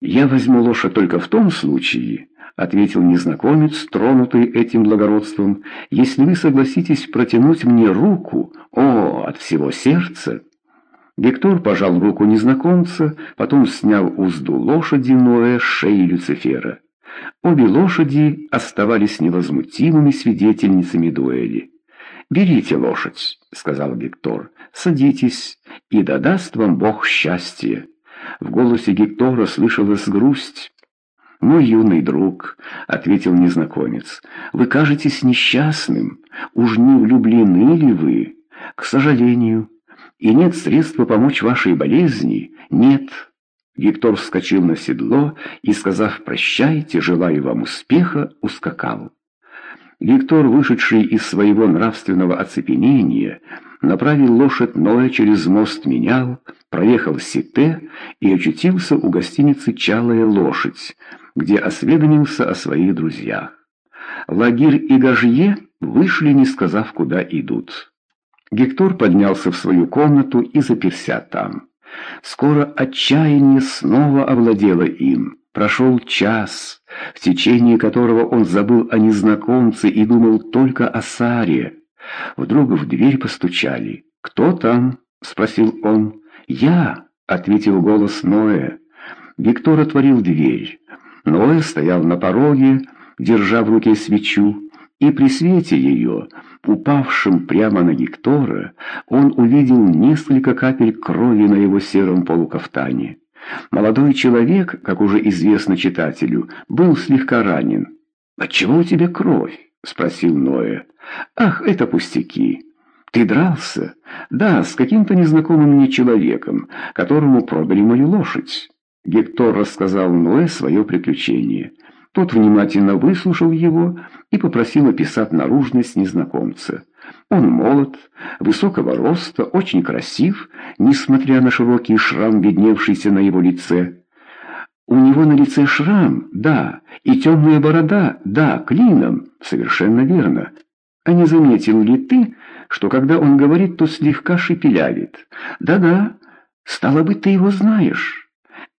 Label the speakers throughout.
Speaker 1: «Я возьму лошадь только в том случае», — ответил незнакомец, тронутый этим благородством, «если вы согласитесь протянуть мне руку, о, от всего сердца». Виктор пожал руку незнакомца, потом снял узду лошади Ноэ с шеи Люцифера. Обе лошади оставались невозмутимыми свидетельницами дуэли. «Берите лошадь», — сказал Виктор, — «садитесь, и да даст вам Бог счастье». В голосе Гектора слышалась грусть. «Мой юный друг», — ответил незнакомец, — «вы кажетесь несчастным. Уж не влюблены ли вы? К сожалению. И нет средства помочь вашей болезни? Нет». Гектор вскочил на седло и, сказав «прощайте, желаю вам успеха», ускакал. Виктор, вышедший из своего нравственного оцепенения, направил лошадь Ноя через мост Менял, проехал Сите и очутился у гостиницы «Чалая лошадь», где осведомился о своих друзьях. Лагирь и Гажье вышли, не сказав, куда идут. Гектор поднялся в свою комнату и заперся там. Скоро отчаяние снова овладело им. Прошел час, в течение которого он забыл о незнакомце и думал только о Саре. Вдруг в дверь постучали. «Кто там?» — спросил он. «Я», — ответил голос Ноэ. Виктор отворил дверь. Ноэ стоял на пороге, держа в руке свечу, и при свете ее, упавшем прямо на Гектора, он увидел несколько капель крови на его сером полукафтане. Молодой человек, как уже известно читателю, был слегка ранен. «Отчего у тебя кровь?» — спросил Ноя. «Ах, это пустяки. Ты дрался? Да, с каким-то незнакомым мне человеком, которому продали мою лошадь». Гектор рассказал Ноэ свое приключение. Тот внимательно выслушал его и попросил описать наружность незнакомца. Он молод, высокого роста, очень красив, несмотря на широкий шрам, видневшийся на его лице. У него на лице шрам, да, и темная борода, да, клином, совершенно верно. А не заметил ли ты, что когда он говорит, то слегка шепелявит? Да-да, стало быть, ты его знаешь.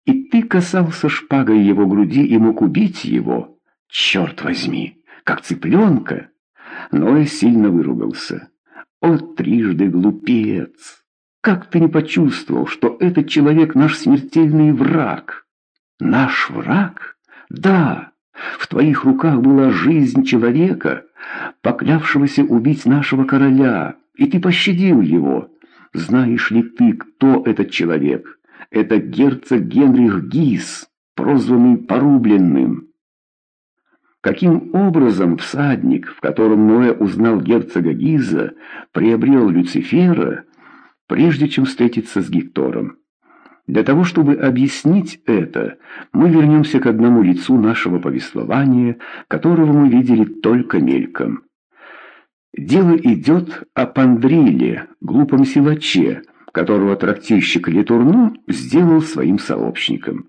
Speaker 1: И ты касался шпагой его груди и мог убить его. Черт возьми, как цыпленка. Ной сильно выругался. «О, трижды глупец! Как ты не почувствовал, что этот человек наш смертельный враг?» «Наш враг? Да! В твоих руках была жизнь человека, поклявшегося убить нашего короля, и ты пощадил его. Знаешь ли ты, кто этот человек? Это герцог Генрих Гис, прозванный Порубленным». Каким образом всадник, в котором Ноэ узнал герцога Гиза, приобрел Люцифера, прежде чем встретиться с Гектором? Для того, чтобы объяснить это, мы вернемся к одному лицу нашего повествования, которого мы видели только мельком. Дело идет о Пандриле, глупом силаче, которого трактирщик Летурно сделал своим сообщником.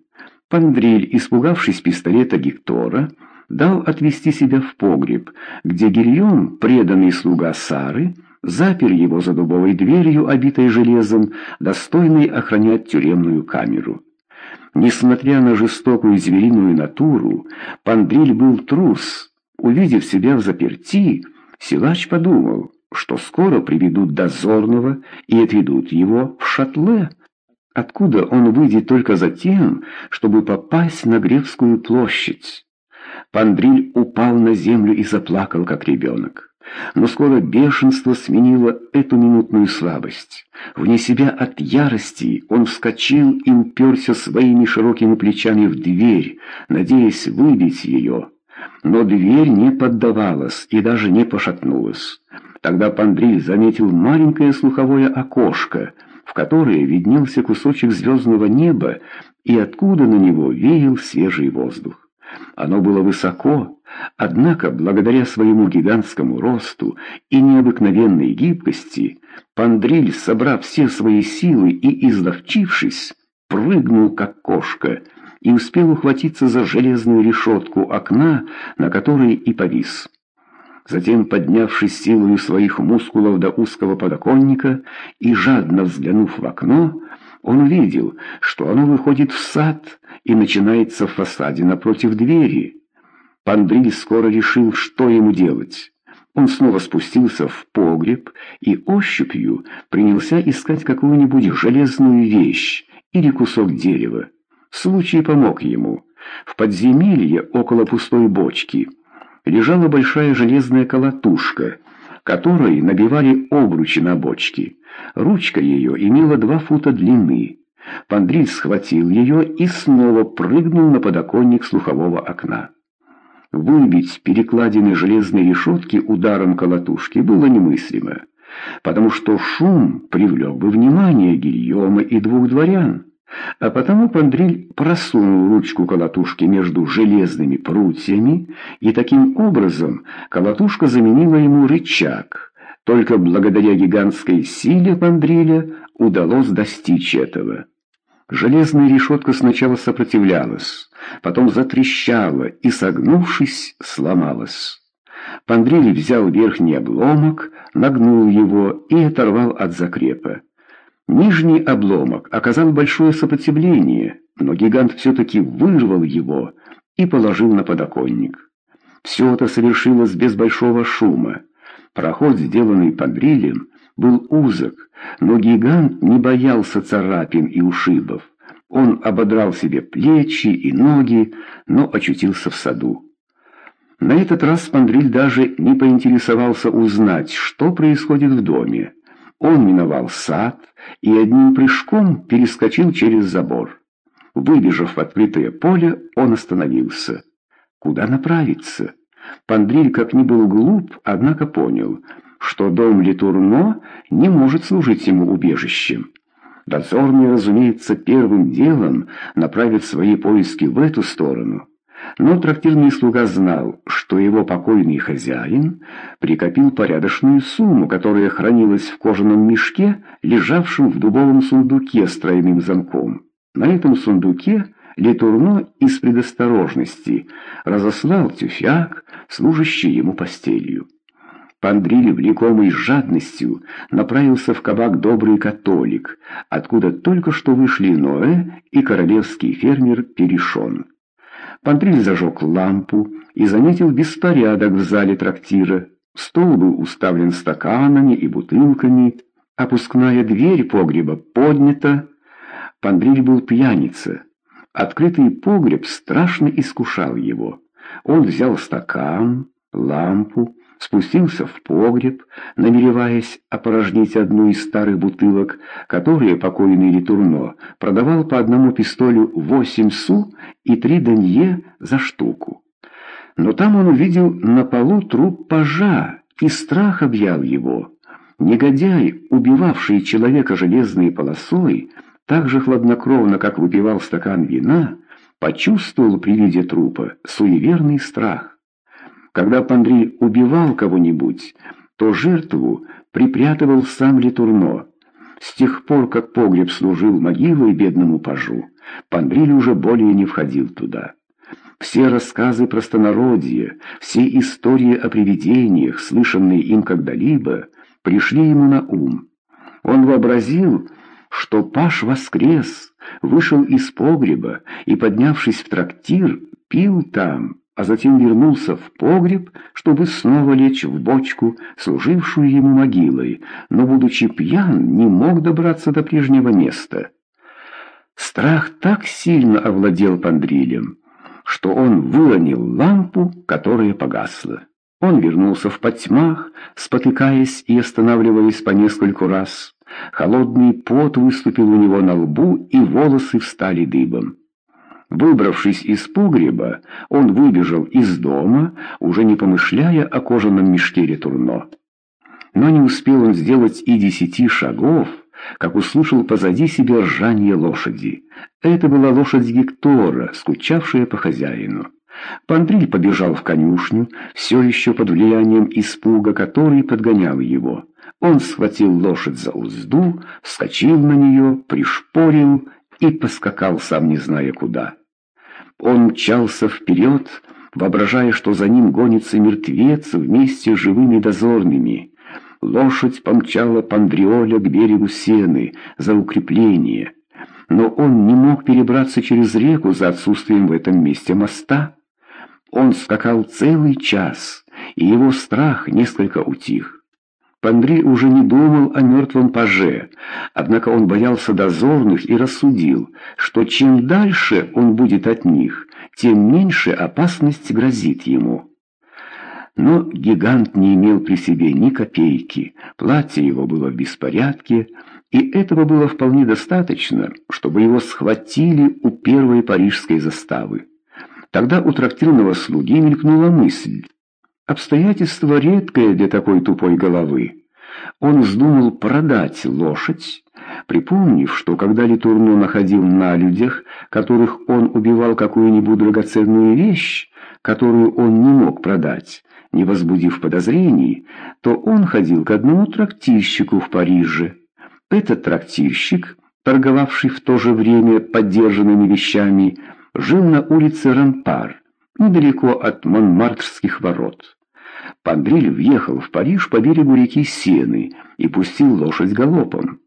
Speaker 1: Пандриль, испугавшись пистолета Гектора, дал отвести себя в погреб, где Гильон, преданный слуга Сары, запер его за дубовой дверью, обитой железом, достойной охранять тюремную камеру. Несмотря на жестокую звериную натуру, Пандриль был трус. Увидев себя в заперти, силач подумал, что скоро приведут дозорного и отведут его в шатле, откуда он выйдет только за тем, чтобы попасть на Гревскую площадь. Пандриль упал на землю и заплакал, как ребенок. Но скоро бешенство сменило эту минутную слабость. Вне себя от ярости он вскочил и уперся своими широкими плечами в дверь, надеясь выбить ее. Но дверь не поддавалась и даже не пошатнулась. Тогда Пандриль заметил маленькое слуховое окошко, в которое виднелся кусочек звездного неба и откуда на него веял свежий воздух. Оно было высоко, однако, благодаря своему гигантскому росту и необыкновенной гибкости, Пандриль, собрав все свои силы и изловчившись, прыгнул как кошка и успел ухватиться за железную решетку окна, на которой и повис. Затем, поднявшись силою своих мускулов до узкого подоконника и жадно взглянув в окно, Он увидел, что оно выходит в сад и начинается в фасаде напротив двери. Пандриль скоро решил, что ему делать. Он снова спустился в погреб и ощупью принялся искать какую-нибудь железную вещь или кусок дерева. Случай помог ему. В подземелье около пустой бочки лежала большая железная колотушка, которой набивали обручи на бочке. Ручка ее имела два фута длины. Пандриль схватил ее и снова прыгнул на подоконник слухового окна. Выбить перекладины железной решетки ударом колотушки было немыслимо, потому что шум привлек бы внимание Гильома и двух дворян. А потому Пандриль просунул ручку колотушки между железными прутьями, и таким образом колотушка заменила ему рычаг. Только благодаря гигантской силе Пандриля удалось достичь этого. Железная решетка сначала сопротивлялась, потом затрещала и, согнувшись, сломалась. Пандриль взял верхний обломок, нагнул его и оторвал от закрепа. Нижний обломок оказал большое сопротивление, но гигант все-таки вырвал его и положил на подоконник. Все это совершилось без большого шума. Проход, сделанный Пандрилем, был узок, но гигант не боялся царапин и ушибов. Он ободрал себе плечи и ноги, но очутился в саду. На этот раз Пандриль даже не поинтересовался узнать, что происходит в доме. Он миновал сад и одним прыжком перескочил через забор. Выбежав в открытое поле, он остановился. Куда направиться? Пандриль, как ни был глуп, однако понял, что дом Литурно не может служить ему убежищем. Дозорный, разумеется, первым делом направит свои поиски в эту сторону. Но трактирный слуга знал, что его покойный хозяин прикопил порядочную сумму, которая хранилась в кожаном мешке, лежавшем в дубовом сундуке с тройным замком. На этом сундуке Летурно из предосторожности разослал тюфяк, служащий ему постелью. Пандриль, влекомый жадностью, направился в кабак «Добрый католик», откуда только что вышли Ноэ и королевский фермер Перешон. Пандриль зажег лампу и заметил беспорядок в зале трактира. Стол был уставлен стаканами и бутылками, опускная дверь погреба поднята. Пандриль был пьяница. Открытый погреб страшно искушал его. Он взял стакан, лампу, спустился в погреб, намереваясь опорожнить одну из старых бутылок, которые покойный Литурно продавал по одному пистолю восемь су и три данье за штуку. Но там он увидел на полу труп пажа, и страх объял его. Негодяй, убивавший человека железной полосой, так же хладнокровно, как выпивал стакан вина, почувствовал при виде трупа суеверный страх. Когда Пандриль убивал кого-нибудь, то жертву припрятывал сам Литурно. С тех пор, как погреб служил могилой бедному пажу, Пандриль уже более не входил туда. Все рассказы простонародья, все истории о привидениях, слышанные им когда-либо, пришли ему на ум. Он вообразил, что паж воскрес, вышел из погреба и, поднявшись в трактир, пил там, а затем вернулся в погреб, чтобы снова лечь в бочку, служившую ему могилой, но, будучи пьян, не мог добраться до прежнего места. Страх так сильно овладел Пандрилем, что он вылонил лампу, которая погасла. Он вернулся в потьмах, спотыкаясь и останавливаясь по нескольку раз. Холодный пот выступил у него на лбу, и волосы встали дыбом. Выбравшись из погреба, он выбежал из дома, уже не помышляя о кожаном мешке ретурно. Но не успел он сделать и десяти шагов, как услышал позади себя ржание лошади. Это была лошадь Гектора, скучавшая по хозяину. Пандриль побежал в конюшню, все еще под влиянием испуга, который подгонял его. Он схватил лошадь за узду, вскочил на нее, пришпорил и поскакал, сам не зная куда. Он мчался вперед, воображая, что за ним гонится мертвец вместе с живыми дозорными. Лошадь помчала Пандриоля к берегу Сены за укрепление. но он не мог перебраться через реку за отсутствием в этом месте моста. Он скакал целый час, и его страх несколько утих. Пандри уже не думал о мертвом паже, однако он боялся дозорных и рассудил, что чем дальше он будет от них, тем меньше опасность грозит ему. Но гигант не имел при себе ни копейки, платье его было в беспорядке, и этого было вполне достаточно, чтобы его схватили у первой парижской заставы. Тогда у трактирного слуги мелькнула мысль. Обстоятельство редкое для такой тупой головы. Он вздумал продать лошадь, припомнив, что когда Литурно находил на людях, которых он убивал какую-нибудь драгоценную вещь, которую он не мог продать, не возбудив подозрений, то он ходил к одному трактирщику в Париже. Этот трактирщик, торговавший в то же время поддержанными вещами, жил на улице Рампар, недалеко от Монмартрских ворот. Пандриль въехал в Париж по берегу реки Сены и пустил лошадь галопом.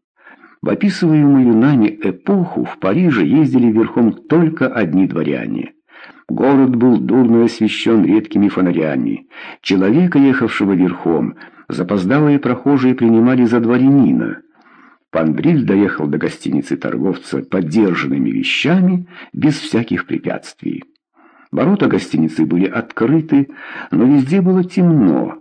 Speaker 1: В описываемую нами эпоху в Париже ездили верхом только одни дворяне. Город был дурно освещен редкими фонарями. Человека, ехавшего верхом, запоздалые прохожие принимали за дворянина. Пандриль доехал до гостиницы торговца подержанными вещами без всяких препятствий. Ворота гостиницы были открыты, но везде было темно.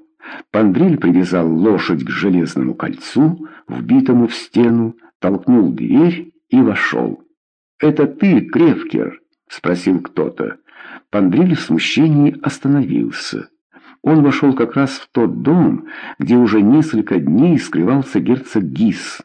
Speaker 1: Пандриль привязал лошадь к железному кольцу, вбитому в стену, толкнул дверь и вошел. «Это ты, Кревкер?» — спросил кто-то. Пандриль в смущении остановился. Он вошел как раз в тот дом, где уже несколько дней скрывался герцог Гис.